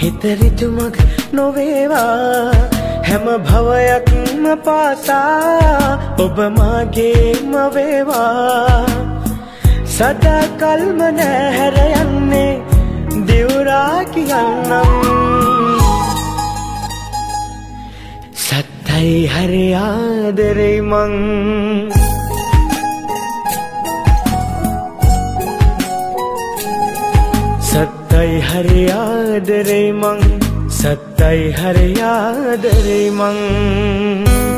හිතරිතුමක් නොවේවා. හැම භවයක්ම පාසා ඔබ මාගේම වේවා. සදා කල්ම නැහැර යන්නේ දිවුරා කියන්නම්. සත්තයි හරි ආදරෙයි මං. සත්තයි හරි ආදරෙයි මං සත්තයි හරි ආදරෙයි මං.